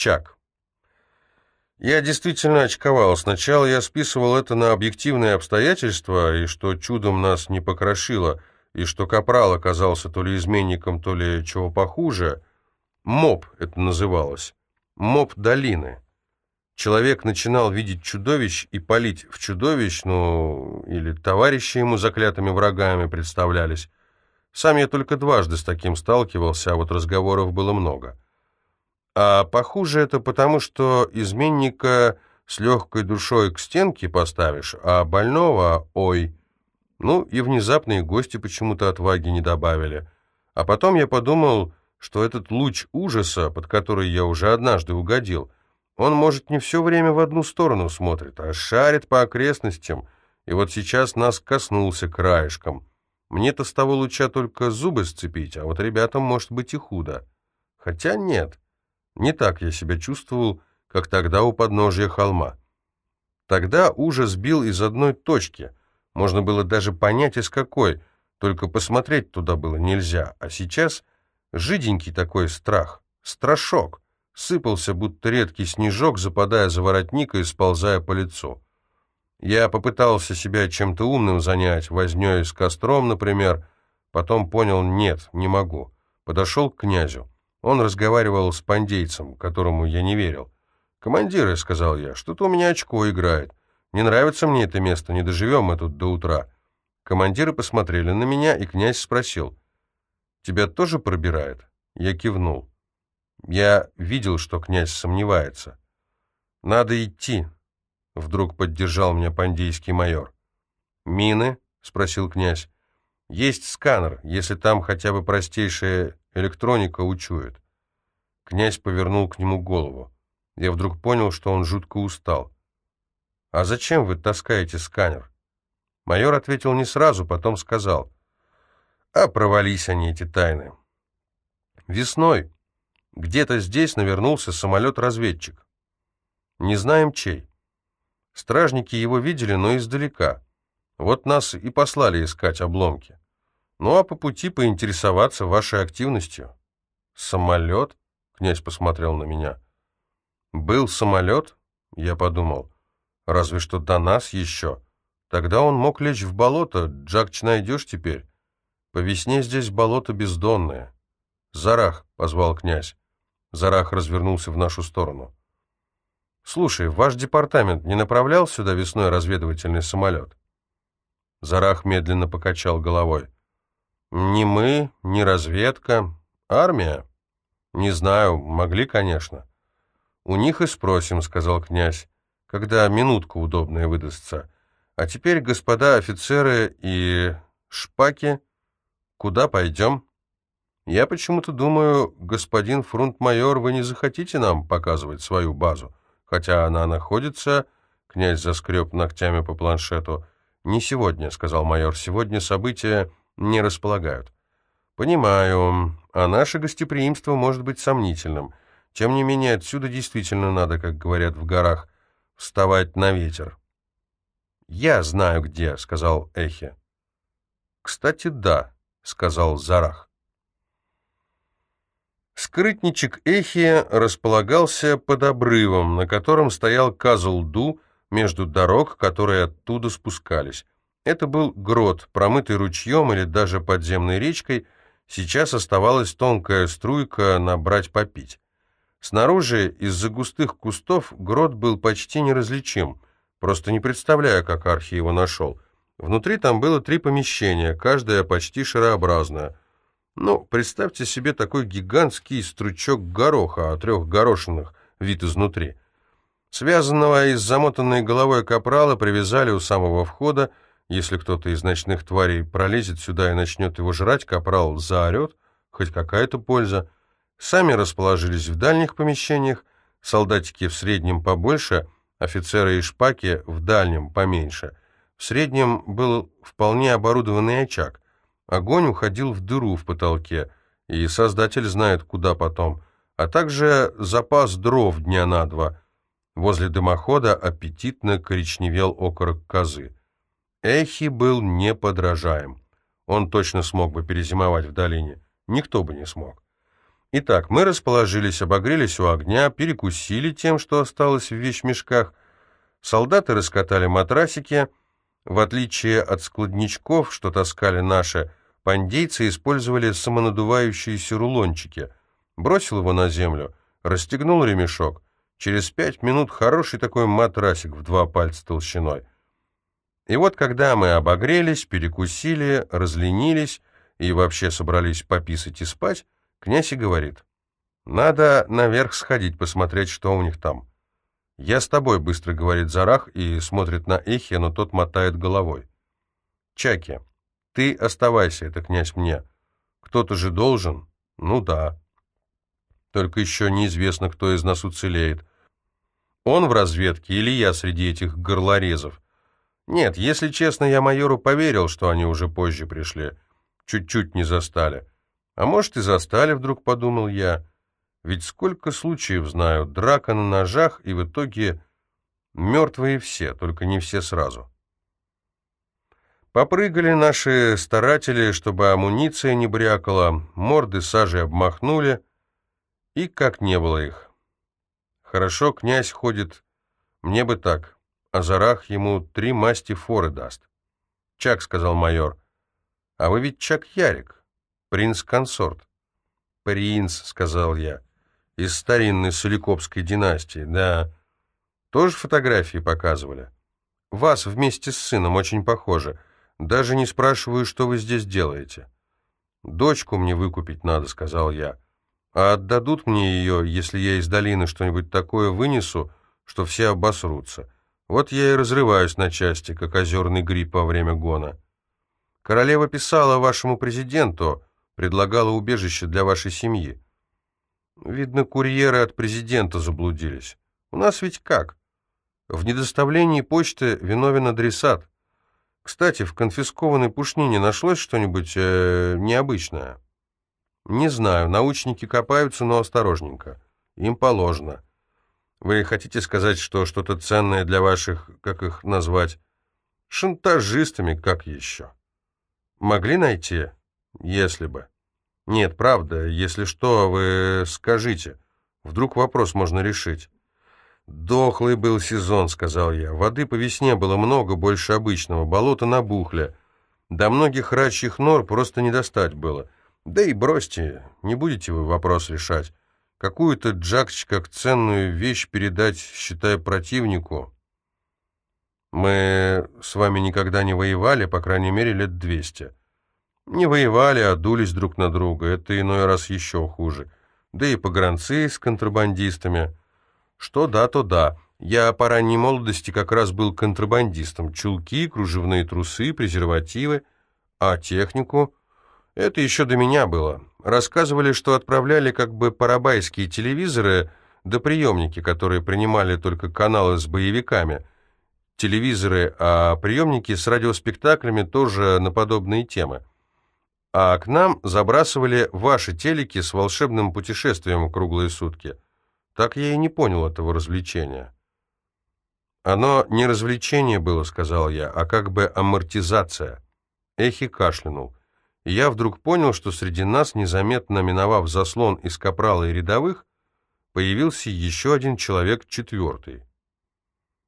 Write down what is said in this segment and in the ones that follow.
Чак. Я действительно очковал. Сначала я списывал это на объективные обстоятельства, и что чудом нас не покрошило, и что Капрал оказался то ли изменником, то ли чего похуже. МОП это называлось. МОП долины. Человек начинал видеть чудовищ и палить в чудовищ, ну, или товарищи ему заклятыми врагами представлялись. Сам я только дважды с таким сталкивался, а вот разговоров было много. А похуже это потому, что изменника с легкой душой к стенке поставишь, а больного — ой. Ну, и внезапные гости почему-то отваги не добавили. А потом я подумал, что этот луч ужаса, под который я уже однажды угодил, он, может, не все время в одну сторону смотрит, а шарит по окрестностям, и вот сейчас нас коснулся краешком. Мне-то с того луча только зубы сцепить, а вот ребятам может быть и худо. Хотя нет, не так я себя чувствовал, как тогда у подножия холма. Тогда ужас бил из одной точки, можно было даже понять, из какой, только посмотреть туда было нельзя, а сейчас жиденький такой страх, страшок, сыпался, будто редкий снежок, западая за воротник и сползая по лицу. Я попытался себя чем-то умным занять, вознёй с костром, например, потом понял, нет, не могу. Подошел к князю. Он разговаривал с пандейцем, которому я не верил. «Командиры», — сказал я, — «что-то у меня очко играет. Не нравится мне это место, не доживем мы тут до утра». Командиры посмотрели на меня, и князь спросил, «Тебя тоже пробирает?» Я кивнул. Я видел, что князь сомневается. «Надо идти», — вдруг поддержал меня пандейский майор. «Мины?» — спросил князь. «Есть сканер, если там хотя бы простейшая электроника учует». Князь повернул к нему голову. Я вдруг понял, что он жутко устал. «А зачем вы таскаете сканер?» Майор ответил не сразу, потом сказал. «А провались они, эти тайны». Весной где-то здесь навернулся самолет-разведчик. Не знаем чей. Стражники его видели, но издалека. Вот нас и послали искать обломки. Ну а по пути поинтересоваться вашей активностью. Самолет? Князь посмотрел на меня. Был самолет? Я подумал. Разве что до нас еще. Тогда он мог лечь в болото. Джакч найдешь теперь? По весне здесь болото бездонное. «Зарах», — позвал князь. Зарах развернулся в нашу сторону. «Слушай, ваш департамент не направлял сюда весной разведывательный самолет?» Зарах медленно покачал головой. «Ни мы, ни разведка. Армия? Не знаю, могли, конечно». «У них и спросим», — сказал князь, — «когда минутка удобная выдастся. А теперь, господа офицеры и шпаки, куда пойдем?» «Я почему-то думаю, господин фрунт-майор, вы не захотите нам показывать свою базу?» хотя она находится...» Князь заскреб ногтями по планшету. «Не сегодня», — сказал майор, — «сегодня события не располагают». «Понимаю, а наше гостеприимство может быть сомнительным. Тем не менее, отсюда действительно надо, как говорят в горах, вставать на ветер». «Я знаю где», — сказал Эхе. «Кстати, да», — сказал Зарах. Скрытничек Эхия располагался под обрывом, на котором стоял Казалду между дорог, которые оттуда спускались. Это был грот, промытый ручьем или даже подземной речкой, сейчас оставалась тонкая струйка набрать попить. Снаружи, из-за густых кустов, грот был почти неразличим, просто не представляя, как Архи его нашел. Внутри там было три помещения, каждое почти шарообразное. Ну, представьте себе такой гигантский стручок гороха, трех горошинах, вид изнутри. Связанного и с замотанной головой капрала привязали у самого входа. Если кто-то из ночных тварей пролезет сюда и начнет его жрать, капрал заорет, хоть какая-то польза. Сами расположились в дальних помещениях, солдатики в среднем побольше, офицеры и шпаки в дальнем поменьше. В среднем был вполне оборудованный очаг. Огонь уходил в дыру в потолке, и создатель знает, куда потом, а также запас дров дня на два. Возле дымохода аппетитно коричневел окорок козы. Эхи был неподражаем. Он точно смог бы перезимовать в долине. Никто бы не смог. Итак, мы расположились, обогрелись у огня, перекусили тем, что осталось в вещмешках. Солдаты раскатали матрасики. В отличие от складничков, что таскали наши, пандейцы использовали самонадувающиеся рулончики. Бросил его на землю, расстегнул ремешок. Через пять минут хороший такой матрасик в два пальца толщиной. И вот когда мы обогрелись, перекусили, разленились и вообще собрались пописать и спать, Князь и говорит, «Надо наверх сходить, посмотреть, что у них там». «Я с тобой», — быстро говорит Зарах и смотрит на Эхе, но тот мотает головой. «Чаки, ты оставайся, это князь мне. Кто-то же должен?» «Ну да». Только еще неизвестно, кто из нас уцелеет. Он в разведке или я среди этих горлорезов? Нет, если честно, я майору поверил, что они уже позже пришли. Чуть-чуть не застали. А может, и застали, вдруг подумал я. Ведь сколько случаев знаю, драка на ножах, и в итоге мертвые все, только не все сразу. Попрыгали наши старатели, чтобы амуниция не брякала, морды сажей обмахнули, и как не было их. Хорошо, князь ходит, мне бы так, а Зарах ему три масти форы даст. «Чак», — сказал майор, — «а вы ведь Чак Ярик». «Принц-консорт». «Принц», — сказал я, — «из старинной Соликопской династии, да». Тоже фотографии показывали. Вас вместе с сыном очень похоже. Даже не спрашиваю, что вы здесь делаете. «Дочку мне выкупить надо», — сказал я. «А отдадут мне ее, если я из долины что-нибудь такое вынесу, что все обосрутся. Вот я и разрываюсь на части, как озерный гриб во время гона». Королева писала вашему президенту, предлагала убежище для вашей семьи. Видно, курьеры от президента заблудились. У нас ведь как? В недоставлении почты виновен адресат. Кстати, в конфискованной пушнине нашлось что-нибудь э, необычное? Не знаю, научники копаются, но осторожненько. Им положено. Вы хотите сказать, что что-то ценное для ваших, как их назвать, шантажистами, как еще? Могли найти? Если бы. Нет, правда, если что, вы скажите. Вдруг вопрос можно решить. «Дохлый был сезон», — сказал я. «Воды по весне было много, больше обычного. Болото набухли. До многих рачьих нор просто не достать было. Да и бросьте, не будете вы вопрос решать. Какую-то джакч как ценную вещь передать, считая противнику. Мы с вами никогда не воевали, по крайней мере, лет двести. Не воевали, а дулись друг на друга. Это иной раз еще хуже. Да и погранцы с контрабандистами. Что да, то да. Я по ранней молодости как раз был контрабандистом. Чулки, кружевные трусы, презервативы. А технику? Это еще до меня было. Рассказывали, что отправляли как бы парабайские телевизоры да приемники, которые принимали только каналы с боевиками. Телевизоры, а приемники с радиоспектаклями тоже на подобные темы а к нам забрасывали ваши телеки с волшебным путешествием круглые сутки. Так я и не понял этого развлечения. Оно не развлечение было, сказал я, а как бы амортизация. Эхи кашлянул. Я вдруг понял, что среди нас, незаметно миновав заслон из капрала и рядовых, появился еще один человек, четвертый.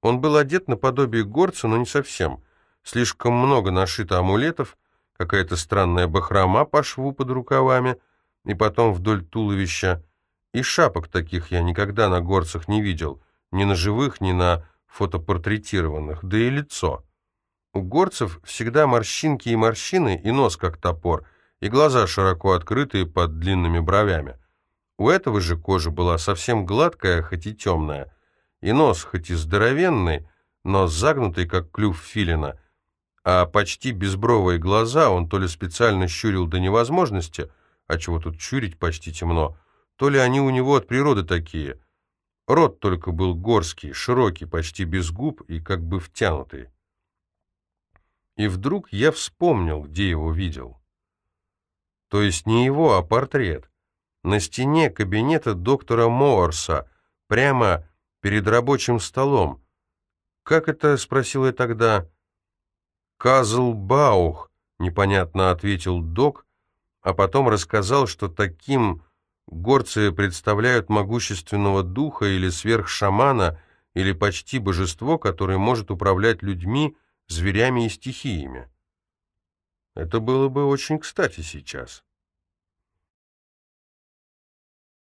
Он был одет наподобие горца, но не совсем. Слишком много нашито амулетов, какая-то странная бахрома по шву под рукавами и потом вдоль туловища. И шапок таких я никогда на горцах не видел, ни на живых, ни на фотопортретированных, да и лицо. У горцев всегда морщинки и морщины, и нос как топор, и глаза широко открытые под длинными бровями. У этого же кожа была совсем гладкая, хоть и темная, и нос хоть и здоровенный, но загнутый, как клюв филина, а почти безбровые глаза он то ли специально щурил до невозможности, а чего тут щурить почти темно, то ли они у него от природы такие. Рот только был горский, широкий, почти без губ и как бы втянутый. И вдруг я вспомнил, где его видел. То есть не его, а портрет. На стене кабинета доктора Моорса, прямо перед рабочим столом. «Как это?» — спросил я тогда. «Казлбаух», — непонятно ответил док, а потом рассказал, что таким горцы представляют могущественного духа или сверхшамана, или почти божество, которое может управлять людьми, зверями и стихиями. Это было бы очень кстати сейчас.